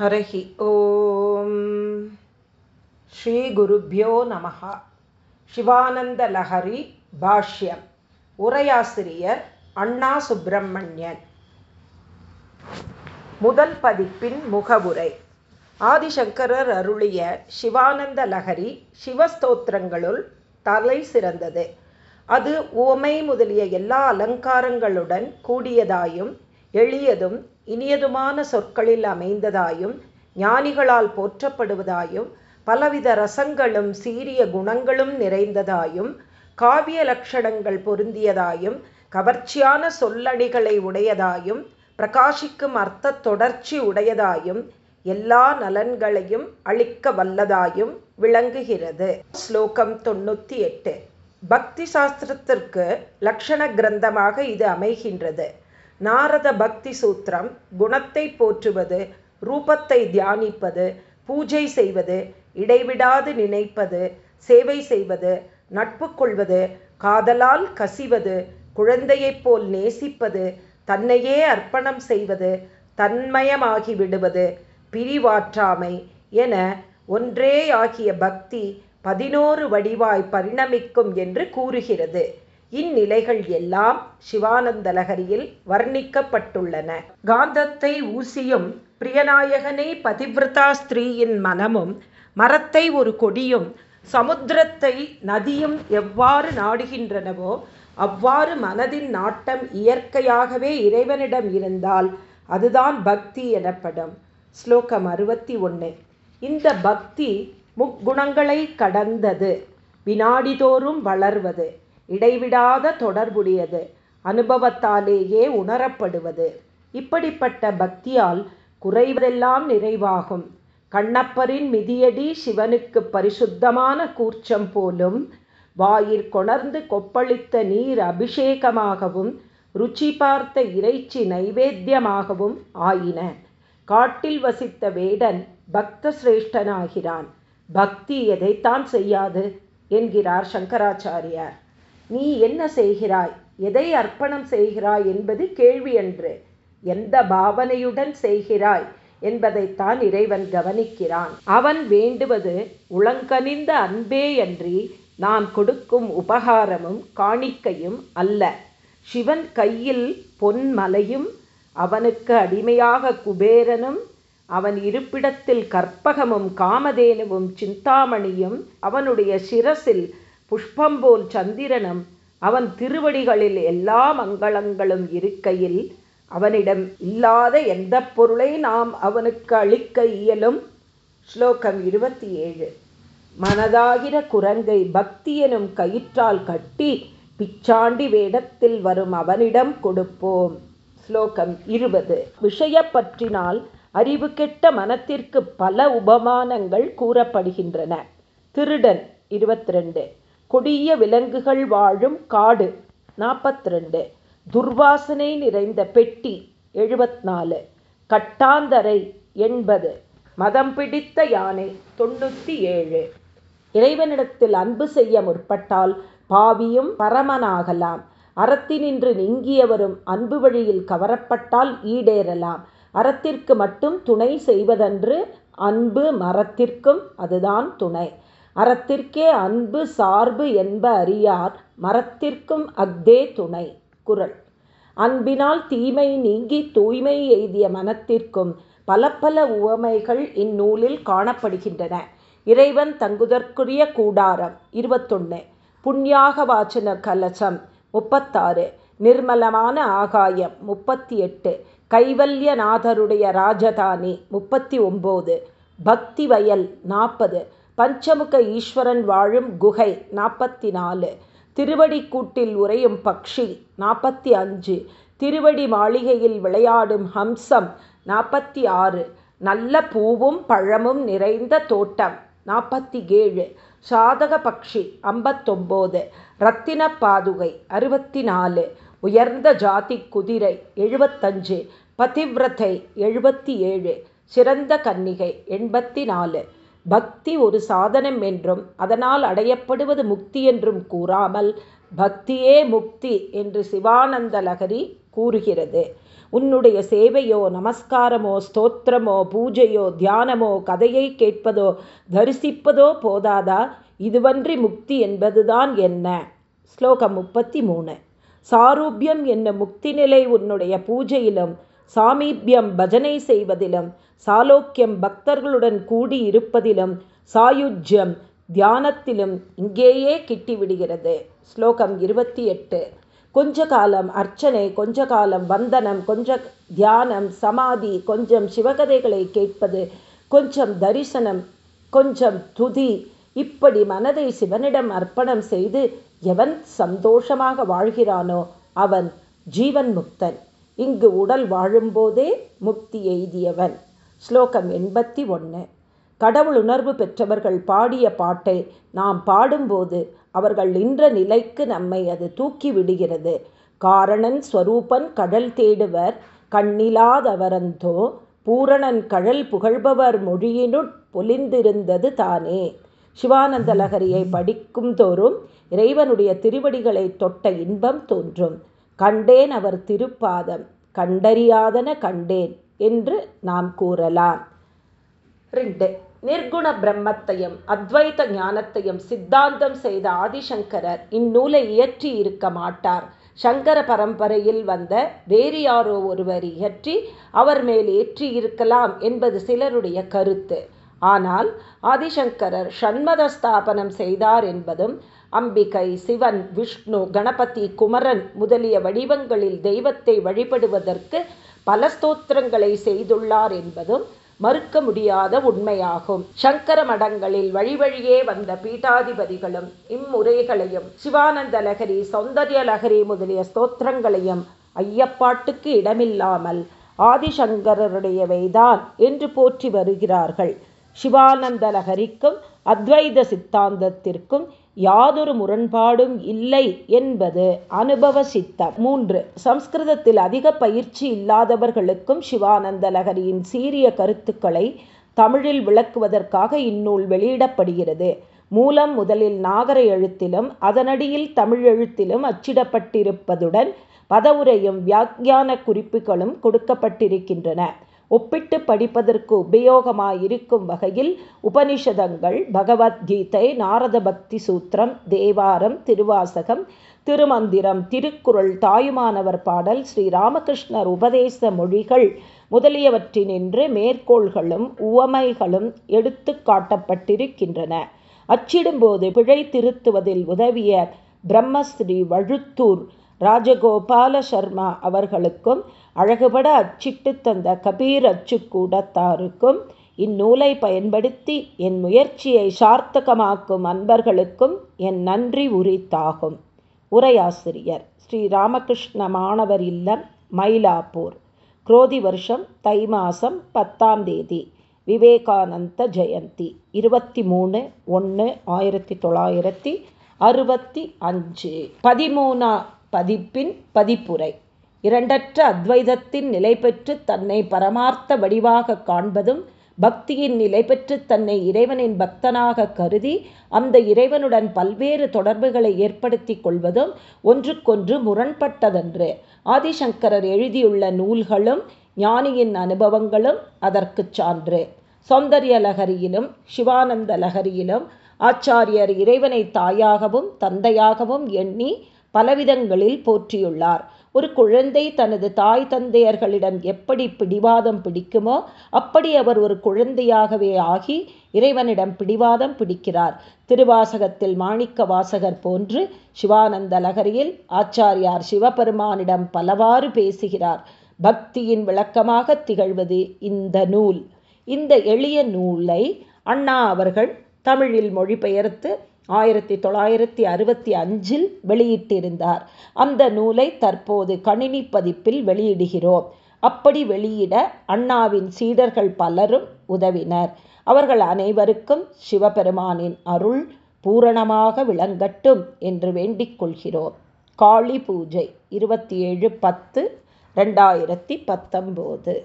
ஹரஹி ஓம் ஸ்ரீகுருப்போ நம சிவானந்தலஹரி பாஷ்யம் உரையாசிரியர் அண்ணா சுப்பிரமணியன். முதல் பதிப்பின் முகவுரை. ஆதிசங்கரர் அருளிய சிவானந்த லஹரி சிவஸ்தோத்திரங்களுள் தலை சிறந்தது. அது உவமை முதலிய எல்லா அலங்காரங்களுடன் கூடியதாயும் எளியதும் இனியதுமான சொற்களில் அமைந்ததாயும் ஞானிகளால் போற்றப்படுவதாயும் பலவித ரசங்களும் சீரிய குணங்களும் நிறைந்ததாயும் காவிய லட்சணங்கள் பொருந்தியதாயும் கவர்ச்சியான சொல்லணிகளை உடையதாயும் பிரகாசிக்கும் அர்த்த தொடர்ச்சி உடையதாயும் எல்லா நலன்களையும் அளிக்க வல்லதாயும் விளங்குகிறது. ஸ்லோகம் தொண்ணூற்றி எட்டு. பக்தி சாஸ்திரத்திற்கு லக்ஷண கிரந்தமாக இது அமைகின்றது. நாரத பக்தி சூத்திரம் குணத்தை போற்றுவது ரூபத்தை தியானிப்பது பூஜை செய்வது இடைவிடாது நினைப்பது சேவை செய்வது நட்பு கொள்வது காதலால் கசிவது குழந்தையைப் போல் நேசிப்பது தன்னையே அர்ப்பணம் செய்வது தன்மயமாகி விடுவது பிரிவாற்றாமை என ஒன்றேயாகிய பக்தி பதினோரு வடிவாய் பரிணமிக்கும் என்று கூறுகிறது. இந்நிலைகள் எல்லாம் சிவானந்தலகரியில் வர்ணிக்கப்பட்டுள்ளன. காந்தத்தை ஊசியும் பிரியநாயகனை பதிவிரதா ஸ்திரீயின் மனமும் மரத்தை ஒரு கொடியும் சமுத்திரத்தை நதியும் எவ்வாறு நாடுகின்றனவோ அவ்வாறு மனதின் நாட்டம் இயற்கையாகவே இறைவனிடம் இருந்தால் அதுதான் பக்தி எனப்படும். ஸ்லோகம் அறுபத்தி ஒன்று இந்த பக்தி முக்குணங்களை கடந்தது வினாடிதோறும் வளர்வது. இடைவிடாத தொடர்புடையது. அனுபவத்தாலேயே உணரப்படுவது. இப்படிப்பட்ட பக்தியால் குறைவதெல்லாம் நிறைவாகும். கண்ணப்பரின் மிதியடி சிவனுக்கு பரிசுத்தமான கூர்ச்சம் போலும் வாயிற் கொணர்ந்து கொப்பளித்த நீர் அபிஷேகமாகவும் ருச்சி பார்த்த இறைச்சி நைவேத்தியமாகவும் ஆயின. காட்டில் வசித்த வேடன் பக்த சிரேஷ்டனாகிறான் பக்தி எதைத்தான் செய்யாது? என்கிறார் சங்கராச்சாரியார். நீ என்ன செய்கிறாய்? எதை அர்ப்பணம் செய்கிறாய் என்பது கேள்வி என்று எந்த பாவனையுடன் செய்கிறாய் என்பதைத்தான் இறைவன் கவனிக்கிறான். அவன் வேண்டுவது உளங்கனிந்த அன்பேயன்றி நாம் நான் கொடுக்கும் உபகாரமும் காணிக்கையும் அல்ல. சிவன் கையில் பொன்மலையும் அவனுக்கு அடிமையாக குபேரனும் அவன் இருப்பிடத்தில் கற்பகமும் காமதேனுவும் சிந்தாமணியும் அவனுடைய சிரசில் புஷ்பம்போல் சந்திரனும் அவன் திருவடிகளில் எல்லா மங்களங்களும் இருக்கையில் அவனிடம் இல்லாத எந்த பொருளை நாம் அவனுக்கு அளிக்க இயலும்? ஸ்லோகம் இருபத்தி ஏழு மனதாகிற குரங்கை பக்தி எனும் கயிற்றால் கட்டி பிச்சாண்டி வேடத்தில் வரும் அவனிடம் கொடுப்போம். ஸ்லோகம் இருபது. விஷய பற்றினால் அறிவு கெட்ட மனத்திற்கு பல உபமானங்கள் கூறப்படுகின்றன. திருடன் இருபத்தி ரெண்டு கொடிய விலங்குகள் வாழும் காடு. நாற்பத்தி ரெண்டு துர்வாசனை நிறைந்த பெட்டி. எழுபத்நாலு. கட்டாந்தரை எண்பது மதம் பிடித்த யானை. தொண்ணூற்றி ஏழு இறைவனிடத்தில் அன்பு செய்ய முற்பட்டால் பாவியும் பரமனாகலாம். அறத்தினின்று நீங்கியவரும் அன்பு வழியில் கவரப்பட்டால் ஈடேறலாம். அறத்திற்கு மட்டும் துணை செய்வதன்று அன்பு மரத்திற்கும் அதுதான் துணை. அறத்திற்கே அன்பு சார்பு என்ப அறியார் மரத்திற்கும் அஃதே துணை. குரல் அன்பினால் தீமை நீங்கி தூய்மை எய்திய மனத்திற்கும் பல பல உவமைகள் இந்நூலில் காணப்படுகின்றன. இறைவன் தங்குதற்குரிய கூடாரம் இருபத்தொன்று புண்ணியாக வாச்சன கலசம் முப்பத்தாறு. நிர்மலமான ஆகாயம் முப்பத்தி எட்டு கைவல்யநாதருடைய ராஜதானி முப்பத்தி ஒம்பது. பக்தி வயல் நாற்பது பஞ்சமுக ஈஸ்வரன் வாழும் குகை நாற்பத்தி நாலு திருவடிக்கூட்டில் உறையும் பக்ஷி நாற்பத்தி அஞ்சு திருவடி மாளிகையில் விளையாடும் ஹம்சம் நாற்பத்தி ஆறு நல்ல பூவும் பழமும் நிறைந்த தோட்டம் நாற்பத்தி ஏழு சாதக பக்ஷி ஐம்பத்தொம்போது ரத்தின பாதுகை அறுபத்தி நாலு உயர்ந்த ஜாதி குதிரை எழுபத்தஞ்சு. பதிவிரதை எழுபத்தி ஏழு சிறந்த கன்னிகை எண்பத்தி நாலு பக்தி ஒரு சாதனம் என்றும் அதனால் அடையப்படுவது முக்தி என்றும் கூறாமல் பக்தியே முக்தி என்று சிவானந்த லகரி கூறுகிறது. உன்னுடைய சேவையோ நமஸ்காரமோ ஸ்தோத்திரமோ பூஜையோ தியானமோ கதையை கேட்பதோ தரிசிப்பதோ போதாதா? இதுவன்றி முக்தி என்பதுதான் என்ன? ஸ்லோகம் முப்பத்தி மூணு. சாரூபியம் என்ன முக்தி நிலை உன்னுடைய பூஜையிலும் சாமீபியம் பஜனை செய்வதிலும் சாலோக்கியம் பக்தர்களுடன் கூடி இருப்பதிலும் சாயுஜ்யம் தியானத்திலும் இங்கேயே கிட்டிவிடுகிறது. ஸ்லோகம் இருபத்தி எட்டு. கொஞ்ச காலம் அர்ச்சனை கொஞ்ச காலம் வந்தனம் கொஞ்ச தியானம் சமாதி கொஞ்சம் சிவகதைகளை கேட்பது கொஞ்சம் தரிசனம் கொஞ்சம் துதி இப்படி மனதை சிவனிடம் அர்ப்பணம் செய்து எவன் சந்தோஷமாக வாழ்கிறானோ அவன் ஜீவன் முக்தன் இங்கு உடல் வாழும்போதே முக்தி எய்தியவன். ஸ்லோகம் எண்பத்தி ஒன்று கடவுள் உணர்வு பெற்றவர்கள் பாடிய பாட்டை நாம் பாடும்போது அவர்கள் நின்ற நிலைக்கு நம்மை அது தூக்கி விடுகிறது. காரணன் ஸ்வரூபன் கடல் தேடுவர் கண்ணிலாதவரந்தோ பூரணன் கழல் புகழ்பவர் மொழியினுட் பொலிந்திருந்தது தானே. சிவானந்த லகரியை படிக்கும் தோறும் இறைவனுடைய திருவடிகளை தொட்ட இன்பம் தோன்றும். கண்டேன் அவர் திருப்பாதம் கண்டறியாதன கண்டேன் என்று நாம் கூறலாம். ரெண்டு நிர்குண பிரம்மத்தையும் அத்வைத ஞானத்தையும் சித்தாந்தம் செய்த ஆதிசங்கரர் இந்நூலை இயற்றி இருக்க மாட்டார். சங்கர பரம்பரையில் வந்த வேறு யாரோ ஒருவர் இயற்றி அவர் மேல் ஏற்றி இருக்கலாம் என்பது சிலருடைய கருத்து. ஆனால் ஆதிசங்கரர் ஷண்மத ஸ்தாபனம் செய்தார் என்பதும் அம்பிகை சிவன் விஷ்ணு கணபதி குமரன் முதலிய வடிவங்களில் தெய்வத்தை வழிபடுவதற்கு பல ஸ்தோத்திரங்களை செய்துள்ளார் என்பதும் மறுக்க முடியாத உண்மையாகும். சங்கர மடங்களில் வழிவழியே வந்த பீட்டாதிபதிகளும் இம்முறைகளையும் சிவானந்த லகரி சௌந்தர்ய லகரி முதலிய ஸ்தோத்திரங்களையும் ஐயப்பாட்டுக்கு இடமில்லாமல் ஆதிசங்கரருடையவைதான் என்று போற்றி வருகிறார்கள். சிவானந்த லகரிக்கும் அத்வைத சித்தாந்தத்திற்கும் யாதொரு முரண்பாடும் இல்லை என்பது அனுபவ சித்தம். மூன்று சம்ஸ்கிருதத்தில் அதிக பயிற்சி இல்லாதவர்களுக்கும் சிவானந்த லகரியின் சீரிய கருத்துக்களை தமிழில் விளக்குவதற்காக இந்நூல் வெளியிடப்படுகிறது. மூலம் முதலில் நாகர எழுத்திலும் அதனடியில் தமிழ் எழுத்திலும் அச்சிடப்பட்டிருப்பதுடன் பதவுரையும் வியாக்கியான குறிப்புகளும் கொடுக்கப்பட்டிருக்கின்றன. ஒப்பிட்டு படிப்பதற்கு உபயோகமாயிருக்கும் வகையில் உபனிஷதங்கள் பகவத்கீதை நாரத பக்தி சூத்திரம் தேவாரம் திருவாசகம் திருமந்திரம் திருக்குறள் தாயுமானவர் பாடல் ஸ்ரீ ராமகிருஷ்ணர் உபதேச மொழிகள் முதலியவற்றினின்று மேற்கோள்களும் உவமைகளும் எடுத்து காட்டப்பட்டிருக்கின்றன. அச்சிடும்போது பிழை திருத்துவதில் உதவிய பிரம்மஸ்ரீ வழுத்தூர் ராஜகோபால சர்மா அவர்களுக்கும் அழகுபட அச்சிட்டு தந்த கபீர் அச்சுக்கூடத்தாருக்கும் இந்நூலை பயன்படுத்தி என் முயற்சியை சார்த்தகமாக்கும் அன்பர்களுக்கும் என் நன்றி உரித்தாகும். உரையாசிரியர் ஸ்ரீ ராமகிருஷ்ண மாணவர் இல்லம் மயிலாப்பூர். குரோதி வருஷம் தை மாதம் பத்தாம் தேதி. விவேகானந்த ஜெயந்தி. இருபத்தி மூணு ஒன்று ஆயிரத்தி தொள்ளாயிரத்தி அறுபத்தி அஞ்சு. பதிமூணா பதிப்பின் பதிப்புரை. இரண்டற்ற அத்வைதத்தின் நிலை பெற்று தன்னை பரமார்த்த வடிவாக காண்பதும் பக்தியின் நிலை பெற்று தன்னை இறைவனின் பக்தனாக கருதி அந்த இறைவனுடன் பல்வேறு தொடர்புகளை ஏற்படுத்தி கொள்வதும் ஒன்றுக்கொன்று முரண்பட்டதன்று. ஆதிசங்கரர் எழுதியுள்ள நூல்களும் ஞானியின் அனுபவங்களும் அதற்கு சான்று. சௌந்தர்ய லகரியிலும் சிவானந்த லகரியிலும் ஆச்சாரியர் இறைவனை தாயாகவும் தந்தையாகவும் எண்ணி பலவிதங்களில் போற்றியுள்ளார். ஒரு குழந்தை தனது தாய் தந்தையர்களிடம் எப்படி பிடிவாதம் பிடிக்குமோ அப்படி அவர் ஒரு குழந்தையாகவே ஆகி இறைவனிடம் பிடிவாதம் பிடிக்கிறார். திருவாசகத்தில் மாணிக்க வாசகர் போன்று சிவானந்த லகரியில் ஆச்சாரியார் சிவபெருமானிடம் பலவாறு பேசுகிறார். பக்தியின் விளக்கமாக திகழ்வது இந்த நூல். இந்த எளிய நூலை அண்ணா அவர்கள் தமிழில் மொழிபெயர்த்து ஆயிரத்தி தொள்ளாயிரத்தி அறுபத்தி அஞ்சில் வெளியிட்டிருந்தார். அந்த நூலை தற்போது கணினி பதிப்பில் வெளியிடுகிறோம். அப்படி வெளியிட அண்ணாவின் சீடர்கள் பலரும் உதவினர். அவர்கள் அனைவருக்கும் சிவபெருமானின் அருள் பூரணமாக விளங்கட்டும் என்று வேண்டிக் கொள்கிறோம். காளி பூஜை இருபத்தி ஏழு பத்து ரெண்டாயிரத்தி பத்தொம்போது.